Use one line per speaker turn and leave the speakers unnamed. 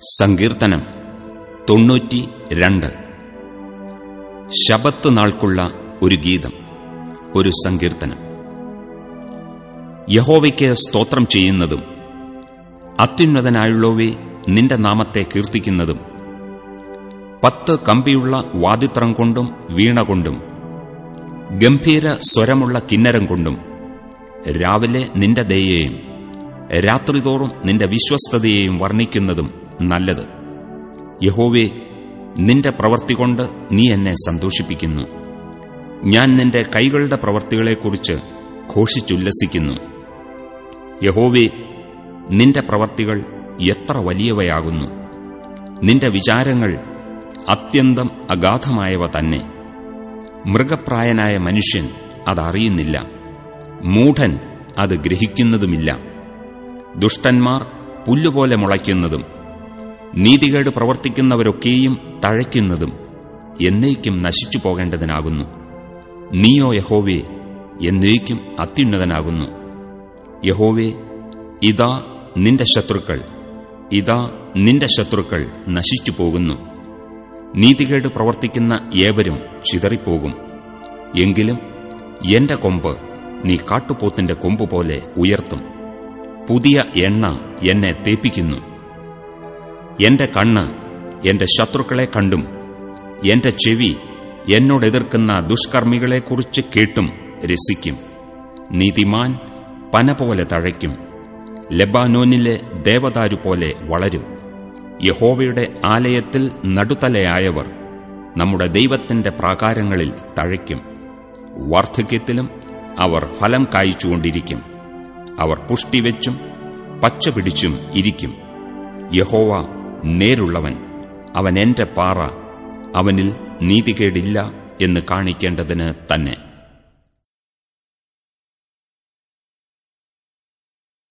സങ്കീർത്തനം തൊണ്ണൂറ്റി രണ്ട് ശബത്ത് നാൾക്കുള്ള ഒരു ഗീതം ഒരു സങ്കീർത്തനം. യഹോവയ്ക്ക് സ്തോത്രം ചെയ്യുന്നതും അത്യുന്നതനായുള്ളവേ നിന്റെ നാമത്തെ കീർത്തിക്കുന്നതും പത്ത് കമ്പിയുള്ള വാദിത്രം കൊണ്ടും വീണ കൊണ്ടും ഗംഭീര സ്വരമുള്ള കിന്നരം കൊണ്ടും രാവിലെ നിന്റെ ദയയെയും രാത്രിതോറും നിന്റെ വിശ്വസ്തതയെയും വർണിക്കുന്നതും നല്ലത്. യഹോവേ നിന്റെ പ്രവൃത്തി കൊണ്ട് നീ എന്നെ സന്തോഷിപ്പിക്കുന്നു. ഞാൻ നിന്റെ കൈകളുടെ പ്രവൃത്തികളെക്കുറിച്ച് ഘോഷിച്ചുല്ലസിക്കുന്നു. യഹോവേ നിന്റെ പ്രവർത്തികൾ എത്ര വലിയവയാകുന്നു. നിന്റെ വിചാരങ്ങൾ അത്യന്തം അഗാധമായവ തന്നെ. മൃഗപ്രായനായ മനുഷ്യൻ അതറിയുന്നില്ല. മൂഢൻ അത് ഗ്രഹിക്കുന്നതുമില്ല. ദുഷ്ടന്മാർ പുല്ലുപോലെ മുളയ്ക്കുന്നതും നീതികേട് പ്രവർത്തിക്കുന്നവരൊക്കെയും തഴയ്ക്കുന്നതും എന്നേക്കും നശിച്ചു പോകേണ്ടതിനാകുന്നു. നീയോ യഹോവേ എന്നേക്കും അത്യുന്നതനാകുന്നു. യഹോവേ ഇതാ നിന്റെ ശത്രുക്കൾ. ഇതാ നിന്റെ ശത്രുക്കൾ നശിച്ചു പോകുന്നു. നീതികേട് പ്രവർത്തിക്കുന്ന ഏവരും ചിതറിപ്പോകും. എങ്കിലും എന്റെ കൊമ്പ് നീ കാട്ടുപോത്തിന്റെ കൊമ്പ് പോലെ ഉയർത്തും. പുതിയ എണ്ണ എന്നെ തേപ്പിക്കുന്നു. എന്റെ കണ്ണ് എന്റെ ശത്രുക്കളെ കണ്ടും എന്റെ ചെവി എന്നോട് എതിർക്കുന്ന ദുഷ്കർമ്മികളെക്കുറിച്ച് കേട്ടും രസിക്കും. നീതിമാൻ പന പോലെ തഴയ്ക്കും ലെബാനോനിലെ ദേവദാരു പോലെ വളരും. യഹോവയുടെ ആലയത്തിൽ നടുതലയായവർ നമ്മുടെ ദൈവത്തിന്റെ പ്രാകാരങ്ങളിൽ തഴയ്ക്കും. വാർദ്ധക്യത്തിലും അവർ ഫലം കായ്ച്ചുകൊണ്ടിരിക്കും. അവർ പുഷ്ടിവെച്ചും പച്ചപിടിച്ചും ഇരിക്കും. യഹോവ നേരുള്ളവൻ. അവൻ എന്റെ പാറ. അവനിൽ നീതികേടില്ല എന്ന് കാണിക്കേണ്ടതിന് തന്നെ.